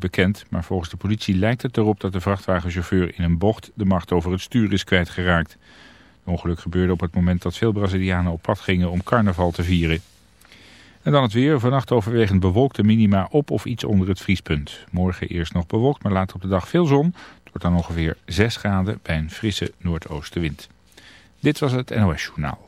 bekend, maar volgens de politie lijkt het erop dat de vrachtwagenchauffeur in een bocht de macht over het stuur is kwijtgeraakt. Het ongeluk gebeurde op het moment dat veel Brazilianen op pad gingen om carnaval te vieren. En dan het weer. Vannacht overwegend bewolkte minima op of iets onder het vriespunt. Morgen eerst nog bewolkt, maar later op de dag veel zon. Het wordt dan ongeveer 6 graden bij een frisse noordoostenwind. Dit was het NOS Journaal.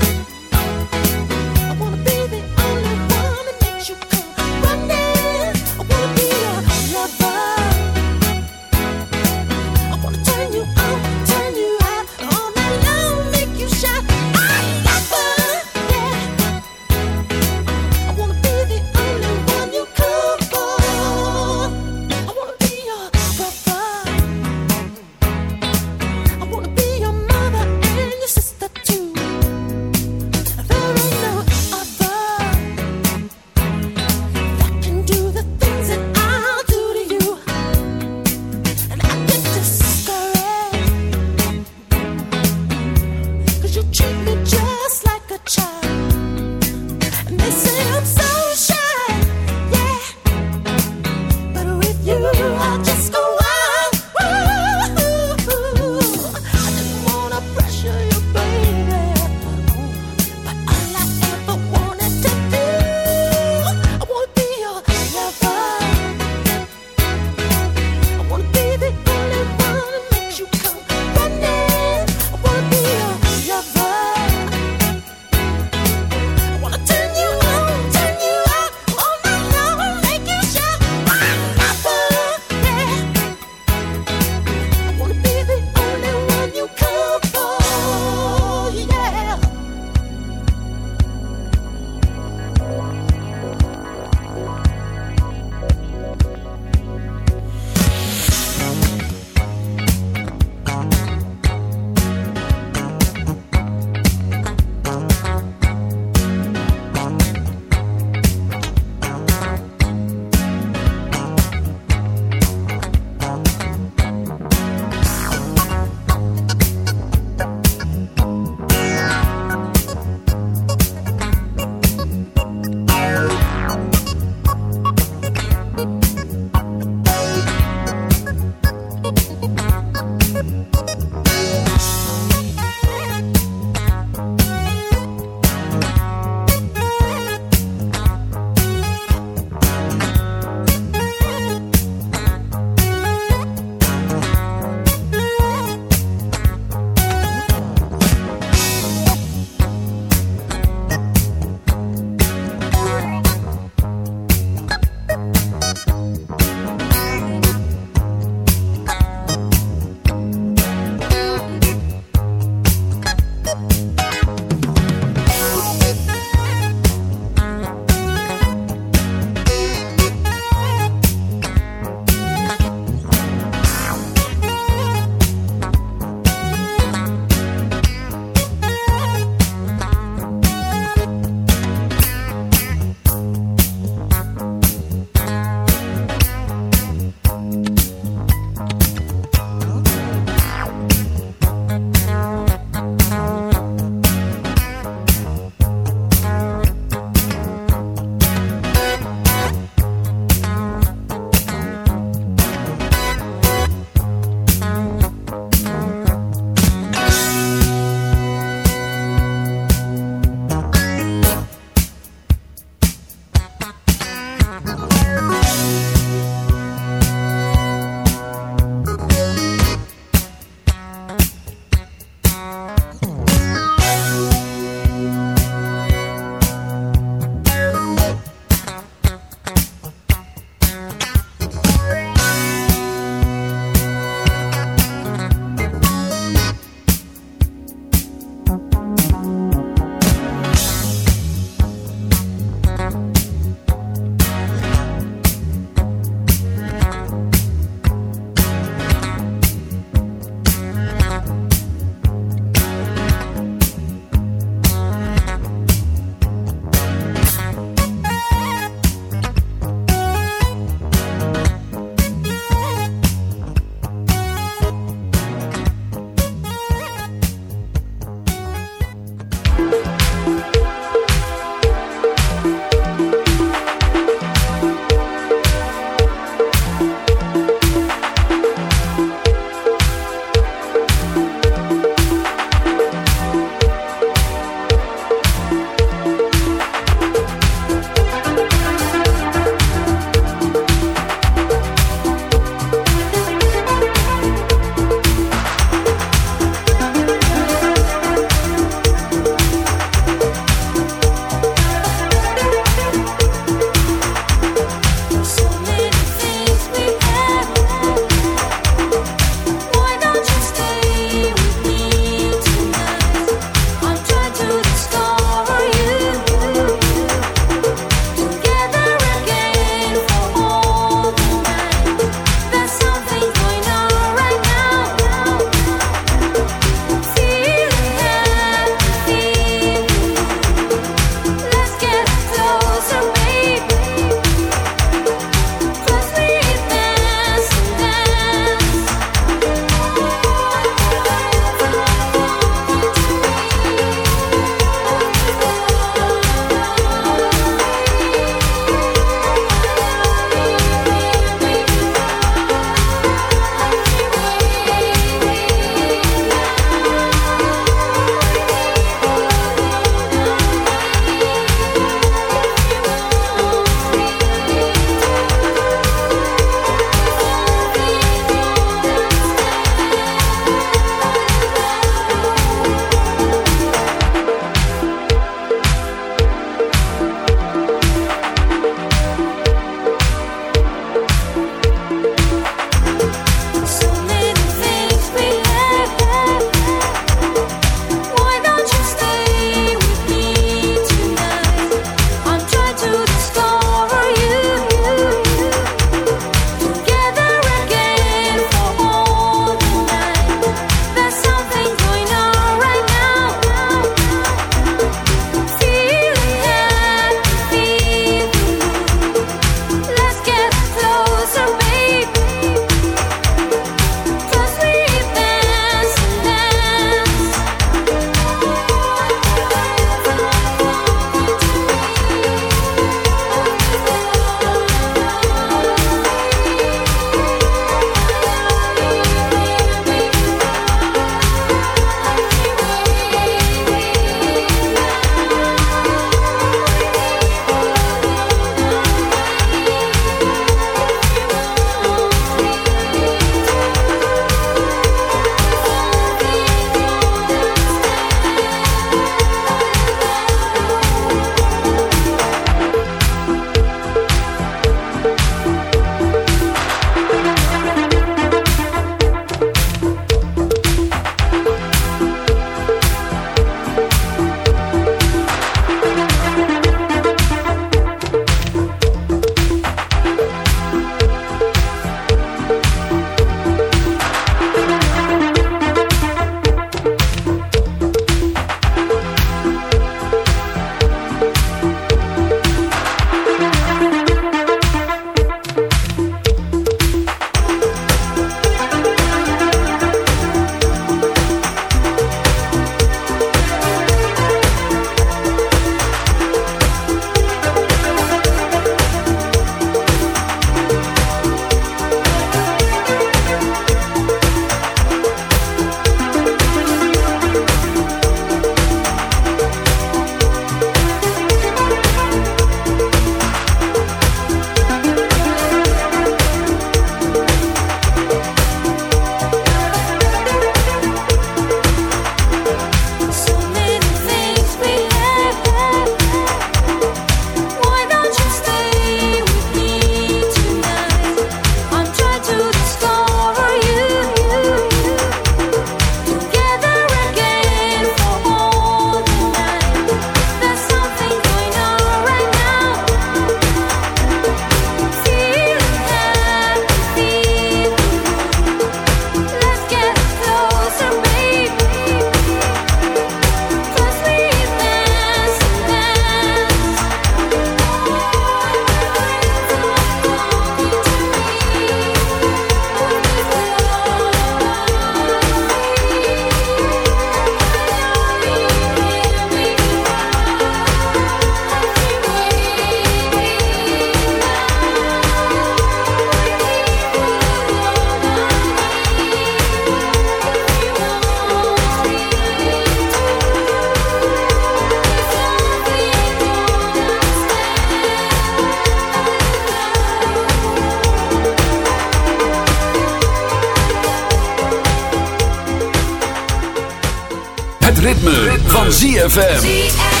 ZFM.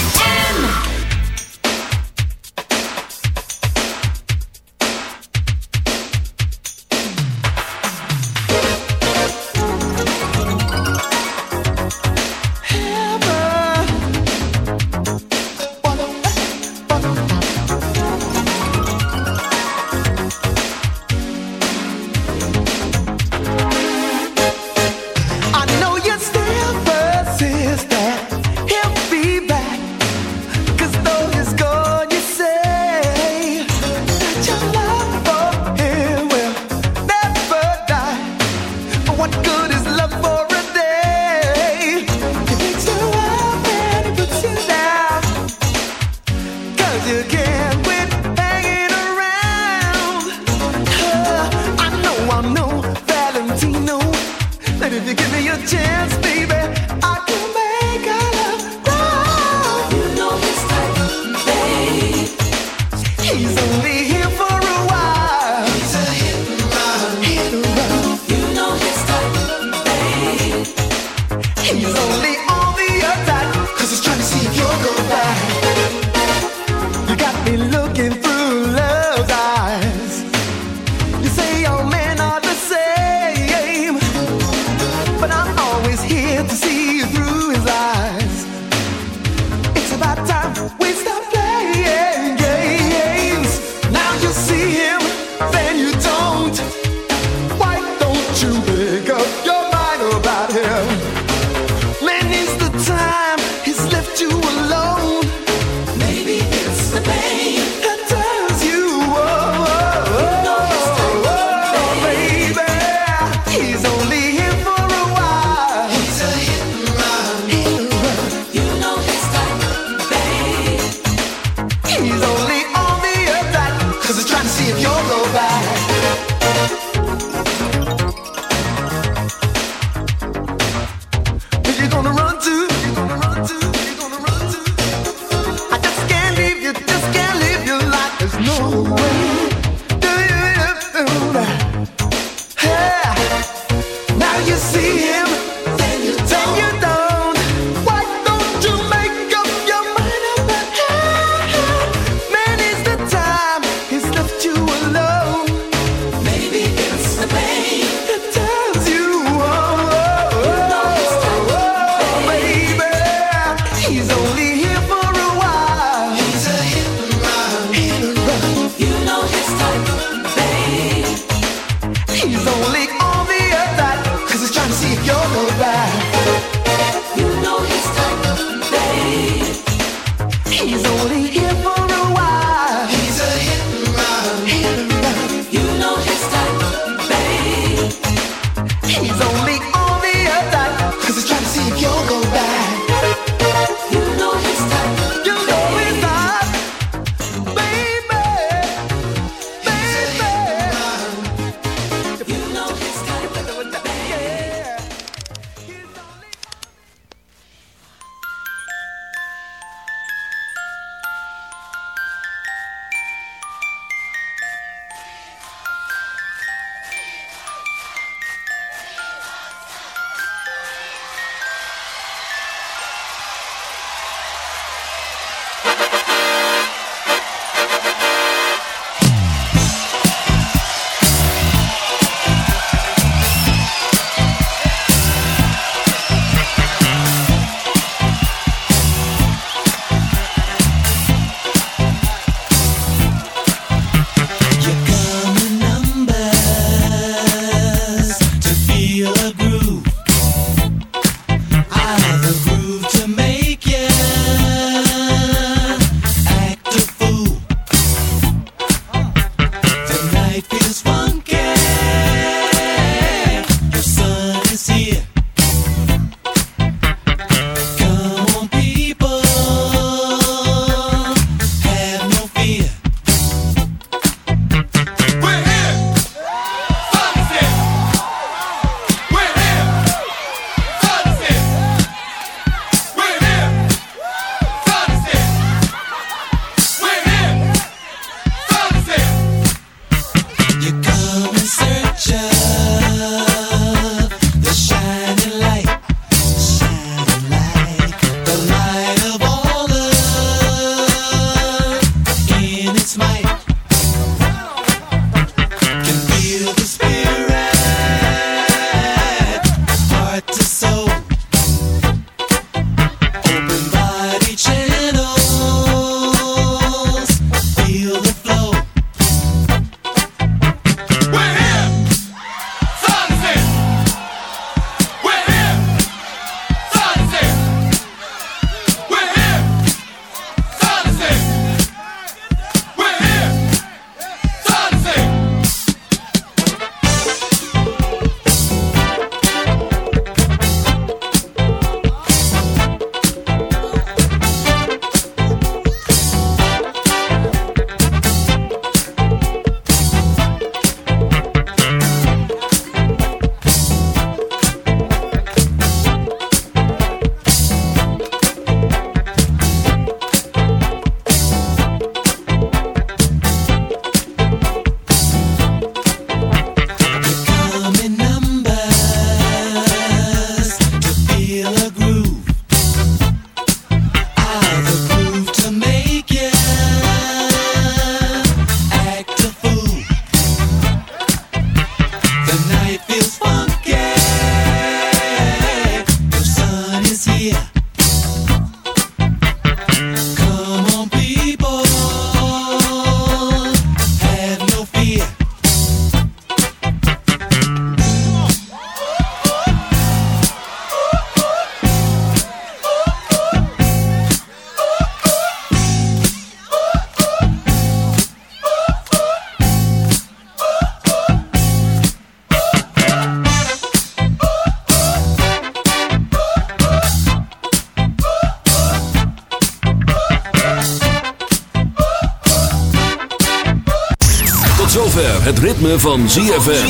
ZFM. het ritme van ZFM.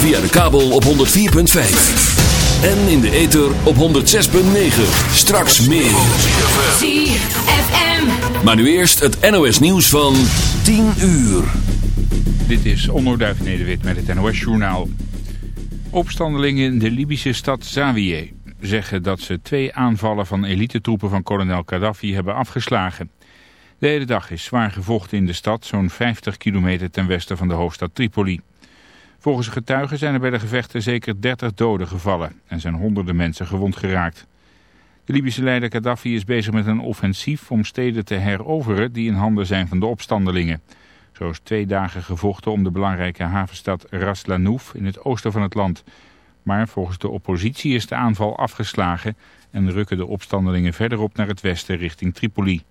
Via de kabel op 104.5. En in de ether op 106.9. Straks meer. ZFM. Maar nu eerst het NOS nieuws van 10 uur. Dit is Onderduif Nederwit met het NOS Journaal. Opstandelingen in de Libische stad Zawiye zeggen dat ze twee aanvallen van elitetroepen van kolonel Gaddafi hebben afgeslagen. De hele dag is zwaar gevochten in de stad, zo'n 50 kilometer ten westen van de hoofdstad Tripoli. Volgens getuigen zijn er bij de gevechten zeker 30 doden gevallen en zijn honderden mensen gewond geraakt. De Libische leider Gaddafi is bezig met een offensief om steden te heroveren die in handen zijn van de opstandelingen. Zo is twee dagen gevochten om de belangrijke havenstad Ras Lanouf in het oosten van het land. Maar volgens de oppositie is de aanval afgeslagen en rukken de opstandelingen verderop naar het westen richting Tripoli.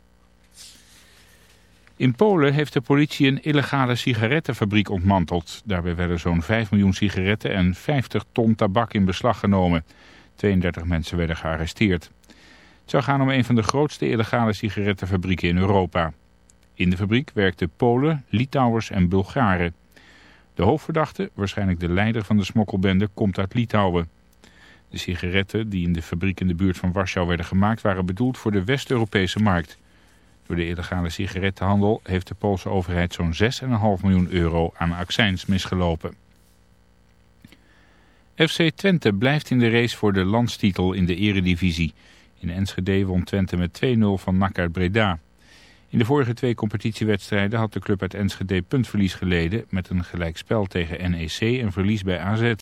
In Polen heeft de politie een illegale sigarettenfabriek ontmanteld. Daarbij werden zo'n 5 miljoen sigaretten en 50 ton tabak in beslag genomen. 32 mensen werden gearresteerd. Het zou gaan om een van de grootste illegale sigarettenfabrieken in Europa. In de fabriek werkten Polen, Litouwers en Bulgaren. De hoofdverdachte, waarschijnlijk de leider van de smokkelbende, komt uit Litouwen. De sigaretten die in de fabriek in de buurt van Warschau werden gemaakt... waren bedoeld voor de West-Europese markt... De illegale sigarettenhandel heeft de Poolse overheid zo'n 6,5 miljoen euro aan accijns misgelopen. FC Twente blijft in de race voor de landstitel in de eredivisie. In Enschede won Twente met 2-0 van NAC Breda. In de vorige twee competitiewedstrijden had de club uit Enschede puntverlies geleden... met een gelijkspel tegen NEC en verlies bij AZ.